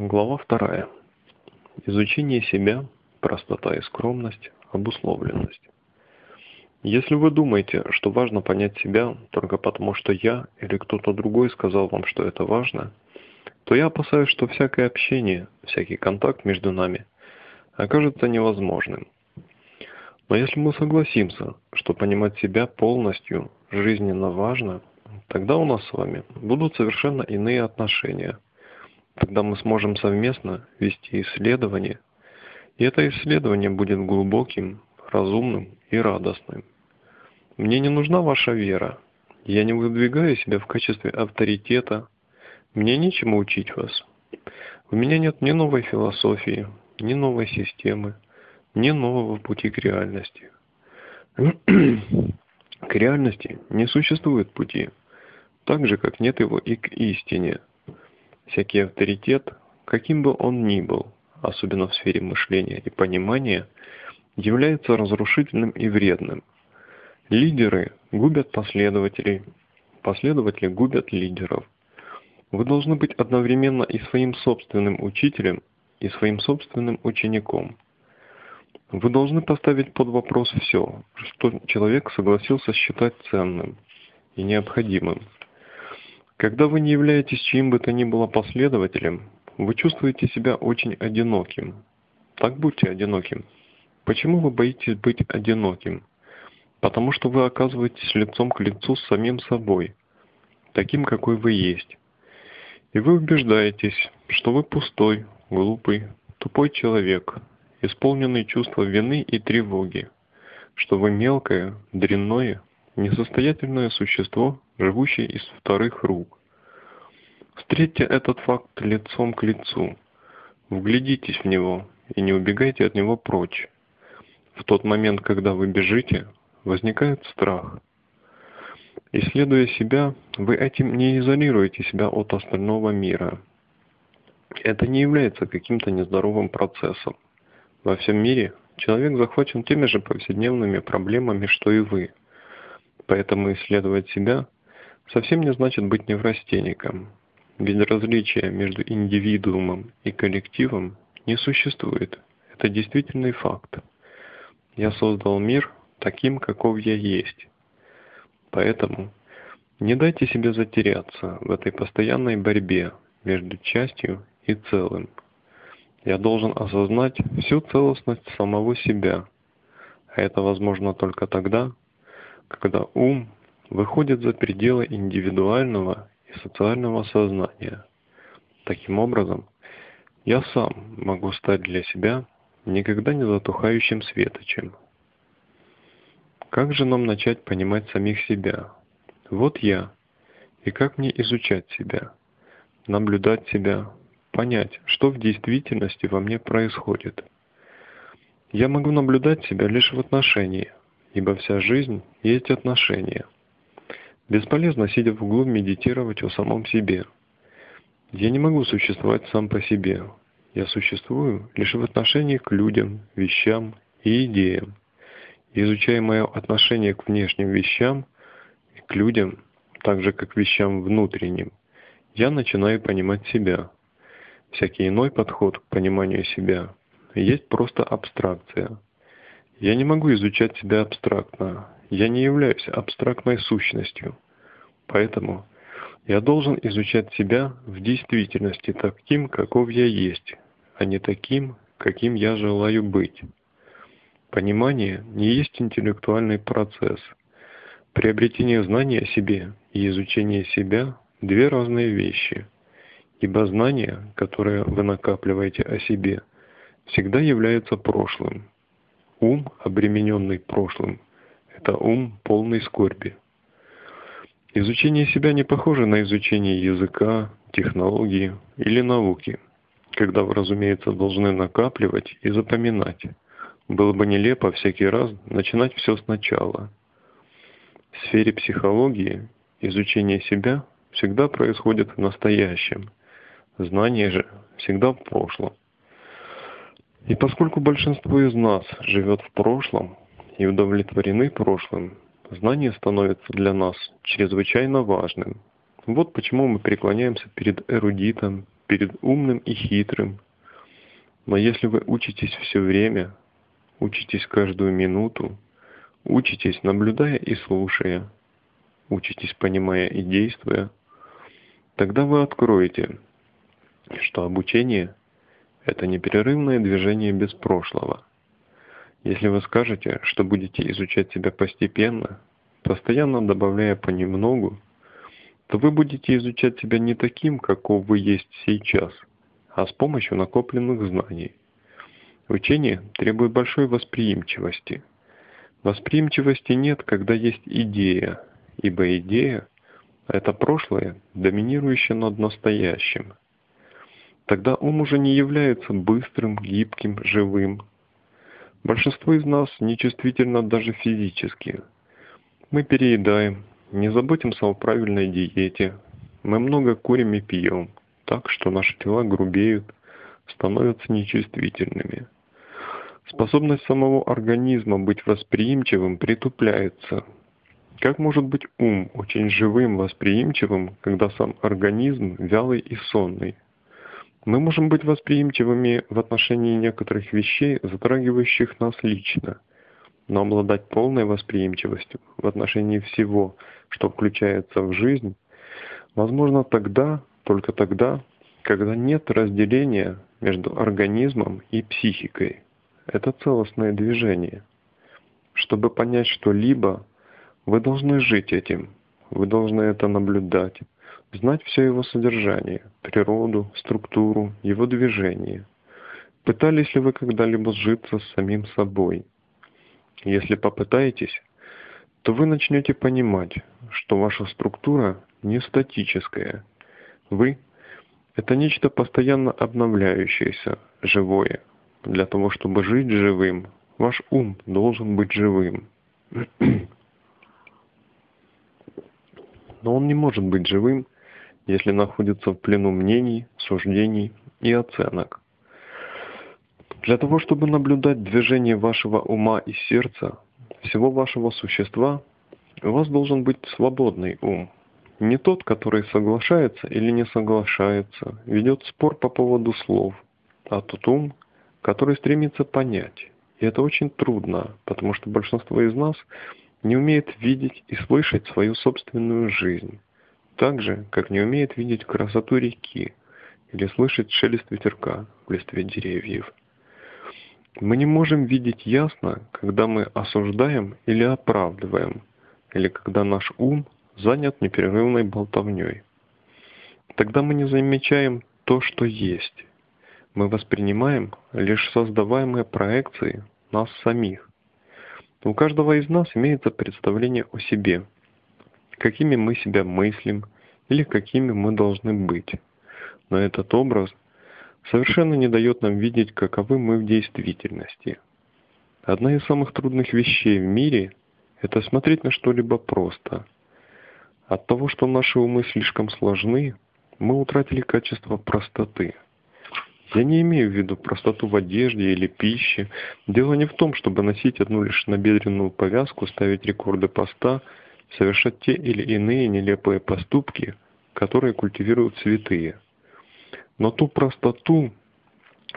Глава вторая. Изучение себя, простота и скромность, обусловленность. Если вы думаете, что важно понять себя только потому, что я или кто-то другой сказал вам, что это важно, то я опасаюсь, что всякое общение, всякий контакт между нами окажется невозможным. Но если мы согласимся, что понимать себя полностью жизненно важно, тогда у нас с вами будут совершенно иные отношения – Тогда мы сможем совместно вести исследование, и это исследование будет глубоким, разумным и радостным. Мне не нужна ваша вера. Я не выдвигаю себя в качестве авторитета. Мне нечему учить вас. У меня нет ни новой философии, ни новой системы, ни нового пути к реальности. К реальности не существует пути, так же, как нет его и к истине – Всякий авторитет, каким бы он ни был, особенно в сфере мышления и понимания, является разрушительным и вредным. Лидеры губят последователей, последователи губят лидеров. Вы должны быть одновременно и своим собственным учителем, и своим собственным учеником. Вы должны поставить под вопрос все, что человек согласился считать ценным и необходимым. Когда вы не являетесь чьим бы то ни было последователем, вы чувствуете себя очень одиноким. Так будьте одиноким. Почему вы боитесь быть одиноким? Потому что вы оказываетесь лицом к лицу с самим собой, таким, какой вы есть. И вы убеждаетесь, что вы пустой, глупый, тупой человек, исполненный чувства вины и тревоги, что вы мелкое, дрянное, несостоятельное существо, живущее из вторых рук. Встретьте этот факт лицом к лицу. Вглядитесь в него и не убегайте от него прочь. В тот момент, когда вы бежите, возникает страх. Исследуя себя, вы этим не изолируете себя от остального мира. Это не является каким-то нездоровым процессом. Во всем мире человек захвачен теми же повседневными проблемами, что и вы – Поэтому исследовать себя совсем не значит быть неврастенником. Ведь различия между индивидуумом и коллективом не существует. Это действительный факт. Я создал мир таким, каков я есть. Поэтому не дайте себе затеряться в этой постоянной борьбе между частью и целым. Я должен осознать всю целостность самого себя. А это возможно только тогда, когда ум выходит за пределы индивидуального и социального сознания. Таким образом, я сам могу стать для себя никогда не затухающим светочем. Как же нам начать понимать самих себя? Вот я. И как мне изучать себя? Наблюдать себя, понять, что в действительности во мне происходит. Я могу наблюдать себя лишь в отношении, ибо вся жизнь есть отношения. Бесполезно, сидя в углу, медитировать о самом себе. Я не могу существовать сам по себе. Я существую лишь в отношении к людям, вещам и идеям. Изучая мое отношение к внешним вещам и к людям, так же как к вещам внутренним, я начинаю понимать себя. Всякий иной подход к пониманию себя есть просто абстракция – я не могу изучать себя абстрактно. Я не являюсь абстрактной сущностью. Поэтому я должен изучать себя в действительности таким, каков я есть, а не таким, каким я желаю быть. Понимание не есть интеллектуальный процесс. Приобретение знания о себе и изучение себя – две разные вещи. Ибо знание, которое вы накапливаете о себе, всегда является прошлым, Ум, обремененный прошлым, это ум полный скорби. Изучение себя не похоже на изучение языка, технологии или науки, когда разумеется, должны накапливать и запоминать. Было бы нелепо всякий раз начинать все сначала. В сфере психологии изучение себя всегда происходит в настоящем, знание же всегда в прошлом. И поскольку большинство из нас живет в прошлом и удовлетворены прошлым, знание становится для нас чрезвычайно важным. Вот почему мы преклоняемся перед эрудитом, перед умным и хитрым. Но если вы учитесь все время, учитесь каждую минуту, учитесь, наблюдая и слушая, учитесь, понимая и действуя, тогда вы откроете, что обучение – это непрерывное движение без прошлого. Если вы скажете, что будете изучать себя постепенно, постоянно добавляя понемногу, то вы будете изучать себя не таким, каков вы есть сейчас, а с помощью накопленных знаний. Учение требует большой восприимчивости. Восприимчивости нет, когда есть идея, ибо идея – это прошлое, доминирующее над настоящим. Тогда ум уже не является быстрым, гибким, живым. Большинство из нас нечувствительно даже физически. Мы переедаем, не заботимся о правильной диете. Мы много курим и пьем, так что наши тела грубеют, становятся нечувствительными. Способность самого организма быть восприимчивым притупляется. Как может быть ум очень живым, восприимчивым, когда сам организм вялый и сонный? Мы можем быть восприимчивыми в отношении некоторых вещей, затрагивающих нас лично – но обладать полной восприимчивостью в отношении всего, что включается в жизнь, возможно тогда, только тогда, когда нет разделения между организмом и психикой. Это целостное движение. Чтобы понять что-либо, вы должны жить этим, вы должны это наблюдать, знать все его содержание, природу, структуру, его движение. Пытались ли вы когда-либо сжиться с самим собой – если попытаетесь, то вы начнете понимать, что ваша структура не статическая. Вы – это нечто постоянно обновляющееся, живое. Для того, чтобы жить живым, ваш ум должен быть живым. Но он не может быть живым, если находится в плену мнений, суждений и оценок. Для того, чтобы наблюдать движение вашего ума и сердца, всего вашего существа, у вас должен быть свободный ум. Не тот, который соглашается или не соглашается, ведет спор по поводу слов, а тот ум, который стремится понять. И это очень трудно, потому что большинство из нас не умеет видеть и слышать свою собственную жизнь, так же, как не умеет видеть красоту реки или слышать шелест ветерка в листве деревьев. Мы не можем видеть ясно, когда мы осуждаем или оправдываем, или когда наш ум занят непрерывной болтовней. Тогда мы не замечаем то, что есть. Мы воспринимаем лишь создаваемые проекции нас самих. У каждого из нас имеется представление о себе, какими мы себя мыслим или какими мы должны быть. Но этот образ – совершенно не дает нам видеть, каковы мы в действительности. Одна из самых трудных вещей в мире – это смотреть на что-либо просто. От того, что наши умы слишком сложны, мы утратили качество простоты. Я не имею в виду простоту в одежде или пище. Дело не в том, чтобы носить одну лишь набедренную повязку, ставить рекорды поста, совершать те или иные нелепые поступки, которые культивируют святые – но ту простоту,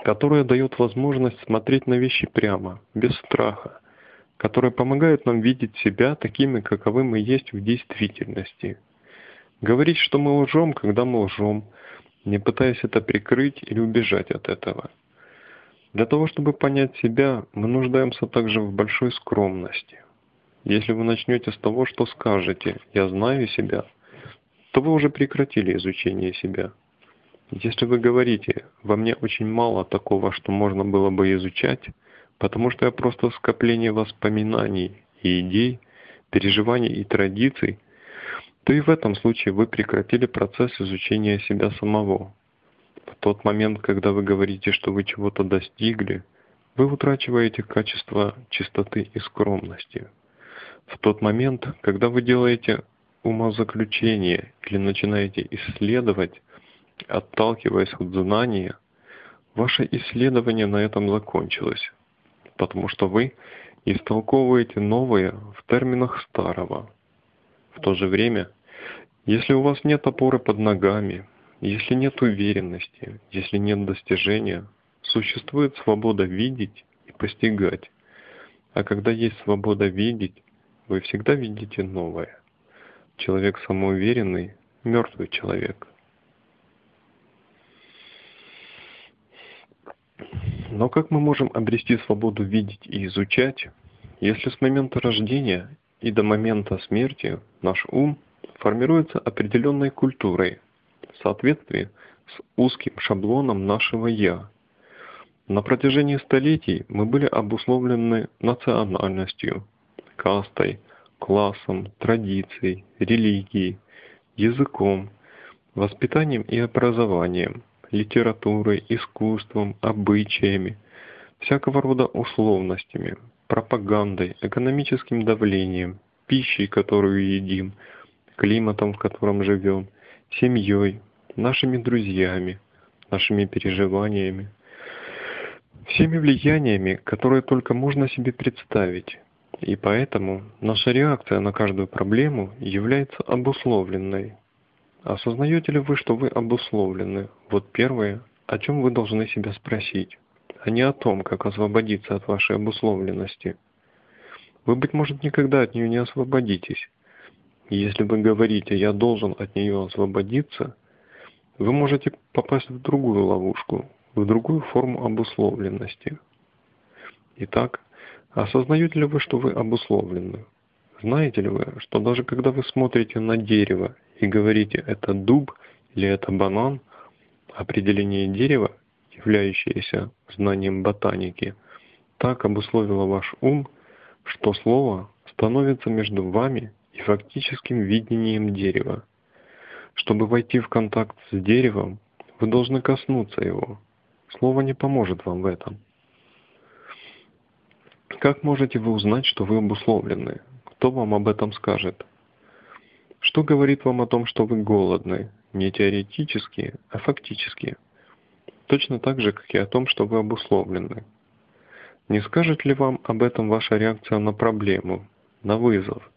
которая дает возможность смотреть на вещи прямо, без страха, которая помогает нам видеть себя такими, каковы мы есть в действительности. Говорить, что мы лжем, когда мы лжем, не пытаясь это прикрыть или убежать от этого. Для того, чтобы понять себя, мы нуждаемся также в большой скромности. Если вы начнете с того, что скажете «я знаю себя», то вы уже прекратили изучение себя – если вы говорите, во мне очень мало такого, что можно было бы изучать, потому что я просто скопление воспоминаний и идей, переживаний и традиций, то и в этом случае вы прекратили процесс изучения себя самого. В тот момент, когда вы говорите, что вы чего-то достигли, вы утрачиваете качество чистоты и скромности. В тот момент, когда вы делаете умозаключение или начинаете исследовать, Отталкиваясь от знания, ваше исследование на этом закончилось, потому что вы истолковываете новое в терминах старого. В то же время, если у вас нет опоры под ногами, Если нет уверенности, если нет достижения, существует свобода видеть и постигать. А когда есть свобода видеть, вы всегда видите новое. Человек самоуверенный – мертвый человек. Но как мы можем обрести свободу видеть и изучать, если с момента рождения и до момента смерти наш ум формируется определенной культурой в соответствии с узким шаблоном нашего «я». На протяжении столетий мы были обусловлены национальностью, кастой, классом, традицией, религией, языком, воспитанием и образованием, литературой, искусством, обычаями, всякого рода условностями, пропагандой, экономическим давлением, пищей, которую едим, климатом, в котором живем, семьей, нашими друзьями, нашими переживаниями, всеми влияниями, которые только можно себе представить. И поэтому наша реакция на каждую проблему является обусловленной. Осознаете ли вы, что вы обусловлены? Вот первое, о чем вы должны себя спросить, а не о том, как освободиться от вашей обусловленности. Вы, быть может, никогда от нее не освободитесь. если вы говорите «я должен от нее освободиться», вы можете попасть в другую ловушку, в другую форму обусловленности. Итак, осознаете ли вы, что вы обусловлены? Знаете ли вы, что даже когда вы смотрите на дерево и говорите «это дуб» или «это банан», определение дерева, являющееся знанием ботаники, так обусловило ваш ум, что слово становится между вами и фактическим видением дерева. Чтобы войти в контакт с деревом, вы должны коснуться его. Слово не поможет вам в этом. Как можете вы узнать, что вы обусловлены? Кто вам об этом скажет? Что говорит вам о том, что вы голодны? Не теоретически, а фактически. Точно так же, как и о том, что вы обусловлены. Не скажет ли вам об этом ваша реакция на проблему, на вызов?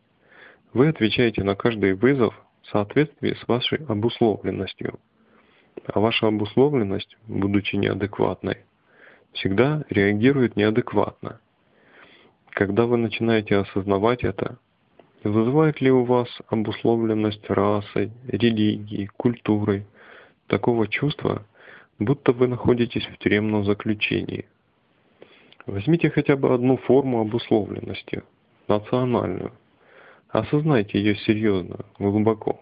Вы отвечаете на каждый вызов в соответствии с вашей обусловленностью. А ваша обусловленность, будучи неадекватной, всегда реагирует неадекватно. Когда вы начинаете осознавать это, вызывает ли у вас обусловленность расой, религией, культурой такого чувства, будто вы находитесь в тюремном заключении? Возьмите хотя бы одну форму обусловленности, национальную. Осознайте ее серьезно, глубоко.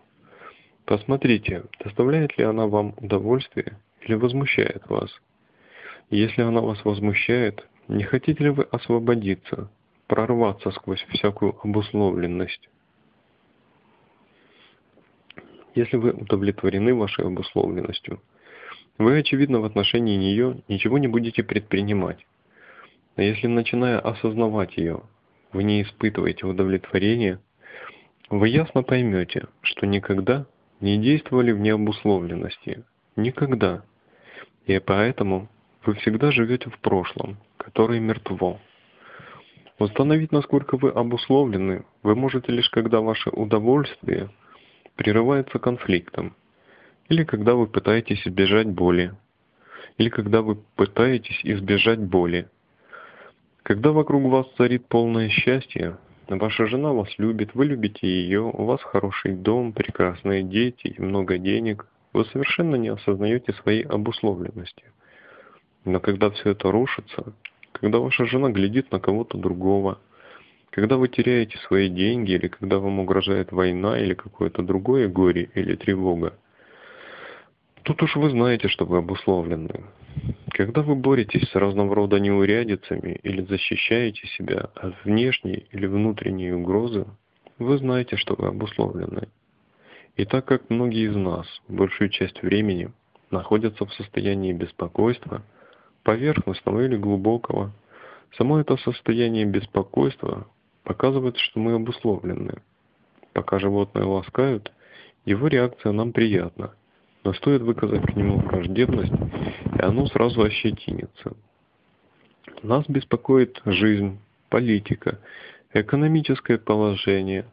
Посмотрите, доставляет ли она вам удовольствие или возмущает вас. Если она вас возмущает, не хотите ли вы освободиться, прорваться сквозь всякую обусловленность. Если вы удовлетворены вашей обусловленностью, вы, очевидно, в отношении нее ничего не будете предпринимать. А если, начиная осознавать ее, вы не испытываете удовлетворения, вы ясно поймете, что никогда не действовали в необусловленности. Никогда. И поэтому вы всегда живете в прошлом, которое мертво. Установить, насколько вы обусловлены, вы можете лишь когда ваше удовольствие прерывается конфликтом, или когда вы пытаетесь избежать боли, или когда вы пытаетесь избежать боли. Когда вокруг вас царит полное счастье, ваша жена вас любит, вы любите ее, у вас хороший дом, прекрасные дети и много денег, вы совершенно не осознаете своей обусловленности. Но когда все это рушится, когда ваша жена глядит на кого-то другого, когда вы теряете свои деньги, или когда вам угрожает война, или какое-то другое горе, или тревога, тут уж вы знаете, что вы обусловлены. Когда вы боретесь с разного рода неурядицами или защищаете себя от внешней или внутренней угрозы, вы знаете, что вы обусловлены. И так как многие из нас большую часть времени находятся в состоянии беспокойства – поверхностного или глубокого. Само это состояние беспокойства показывает, что мы обусловлены. Пока животное ласкают, его реакция нам приятна, но стоит выказать к нему враждебность, и оно сразу ощетинится. Нас беспокоит жизнь, политика, экономическое положение,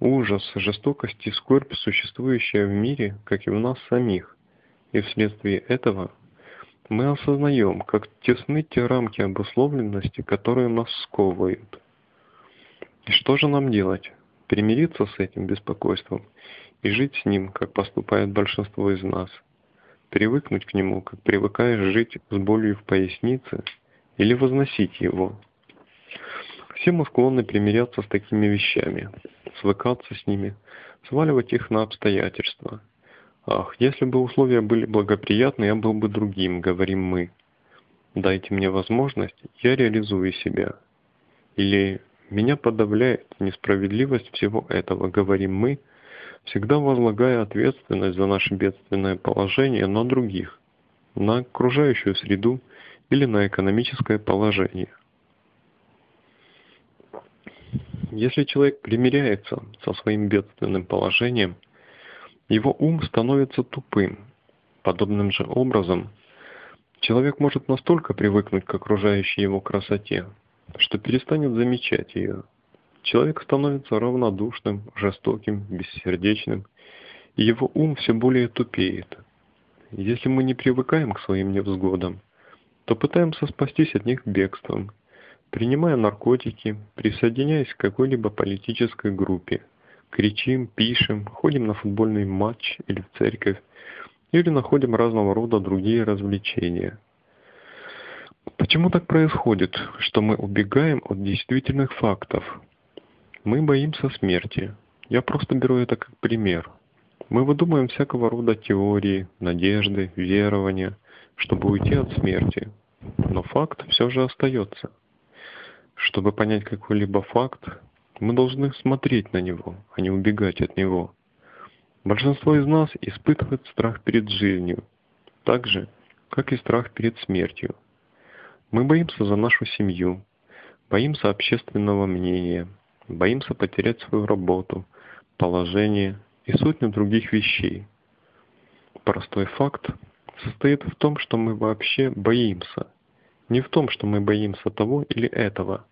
ужас, жестокость и скорбь, существующая в мире, как и в нас самих, и вследствие этого мы осознаем, как тесны те рамки обусловленности, которые нас сковывают. И что же нам делать? Примириться с этим беспокойством и жить с ним, как поступает большинство из нас? Привыкнуть к нему, как привыкаешь жить с болью в пояснице, или возносить его? Все мы склонны примиряться с такими вещами, свыкаться с ними, сваливать их на обстоятельства. Ах, если бы условия были благоприятны, я был бы другим, говорим мы. Дайте мне возможность, я реализую себя. Или меня подавляет несправедливость всего этого, говорим мы, всегда возлагая ответственность за наше бедственное положение на других, на окружающую среду или на экономическое положение. Если человек примиряется со своим бедственным положением, его ум становится тупым. Подобным же образом, человек может настолько привыкнуть к окружающей его красоте, что перестанет замечать ее. Человек становится равнодушным, жестоким, бессердечным, и его ум все более тупеет. Если мы не привыкаем к своим невзгодам, то пытаемся спастись от них бегством, принимая наркотики, присоединяясь к какой-либо политической группе, кричим, пишем, ходим на футбольный матч или в церковь, или находим разного рода другие развлечения. Почему так происходит, что мы убегаем от действительных фактов, мы боимся смерти. Я просто беру это как пример. Мы выдумываем всякого рода теории, надежды, верования, чтобы уйти от смерти. Но факт все же остается. Чтобы понять какой-либо факт, мы должны смотреть на него, а не убегать от него. Большинство из нас испытывает страх перед жизнью, так же, как и страх перед смертью. Мы боимся за нашу семью, боимся общественного мнения, боимся потерять свою работу, положение и сотню других вещей. Простой факт состоит в том, что мы вообще боимся, не в том, что мы боимся того или этого.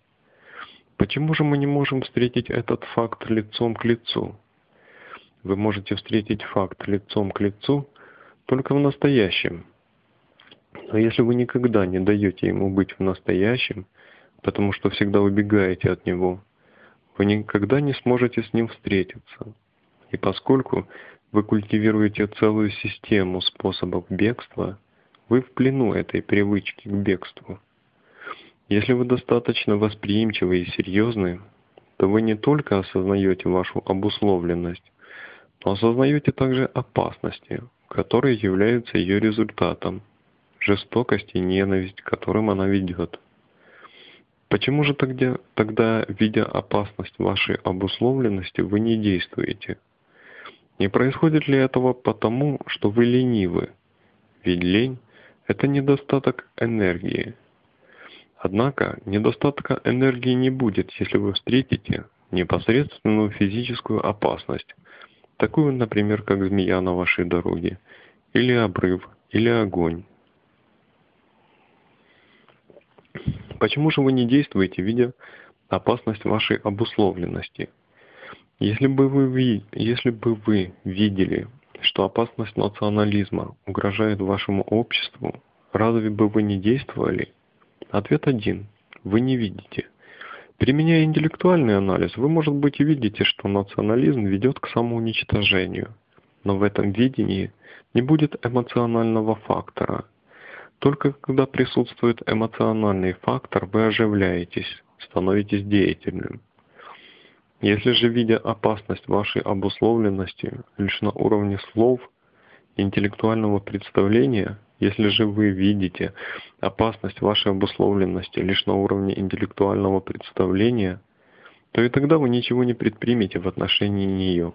Почему же мы не можем встретить этот факт лицом к лицу? Вы можете встретить факт лицом к лицу только в настоящем. Но если вы никогда не даете ему быть в настоящем, потому что всегда убегаете от него, вы никогда не сможете с ним встретиться. И поскольку вы культивируете целую систему способов бегства, вы в плену этой привычки к бегству. Если вы достаточно восприимчивы и серьезны, то вы не только осознаете вашу обусловленность, но осознаете также опасности, которые являются ее результатом, жестокость и ненависть, которым она ведет. Почему же тогда, тогда, видя опасность вашей обусловленности, вы не действуете? Не происходит ли этого потому, что вы ленивы? Ведь лень – это недостаток энергии. Однако недостатка энергии не будет, если вы встретите непосредственную физическую опасность, такую, например, как змея на вашей дороге, или обрыв, или огонь. Почему же вы не действуете, видя опасность вашей обусловленности? Если бы вы, если бы вы видели, что опасность национализма угрожает вашему обществу, разве бы вы не действовали? Ответ один. Вы не видите. Применяя интеллектуальный анализ, вы, может быть, и видите, что национализм ведет к самоуничтожению. Но в этом видении не будет эмоционального фактора, только когда присутствует эмоциональный фактор, вы оживляетесь, становитесь деятельным. Если же, видя опасность вашей обусловленности лишь на уровне слов, интеллектуального представления, если же вы видите опасность вашей обусловленности лишь на уровне интеллектуального представления, то и тогда вы ничего не предпримете в отношении нее.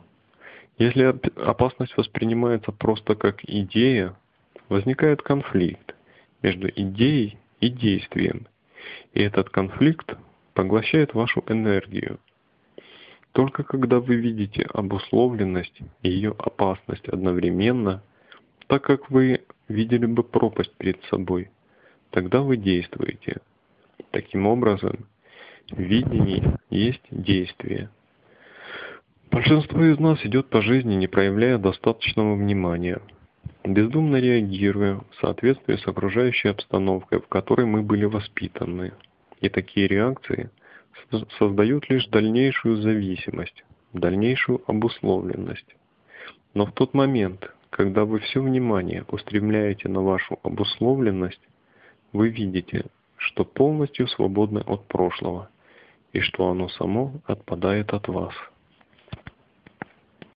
Если опасность воспринимается просто как идея, возникает конфликт между идеей и действием. И этот конфликт поглощает вашу энергию. Только когда вы видите обусловленность и ее опасность одновременно, так как вы видели бы пропасть перед собой, тогда вы действуете. Таким образом, видение есть действие. Большинство из нас идет по жизни, не проявляя достаточного внимания – бездумно реагируя в соответствии с окружающей обстановкой, в которой мы были воспитаны. И такие реакции создают лишь дальнейшую зависимость, дальнейшую обусловленность. Но в тот момент, когда вы все внимание устремляете на вашу обусловленность, вы видите, что полностью свободны от прошлого и что оно само отпадает от вас.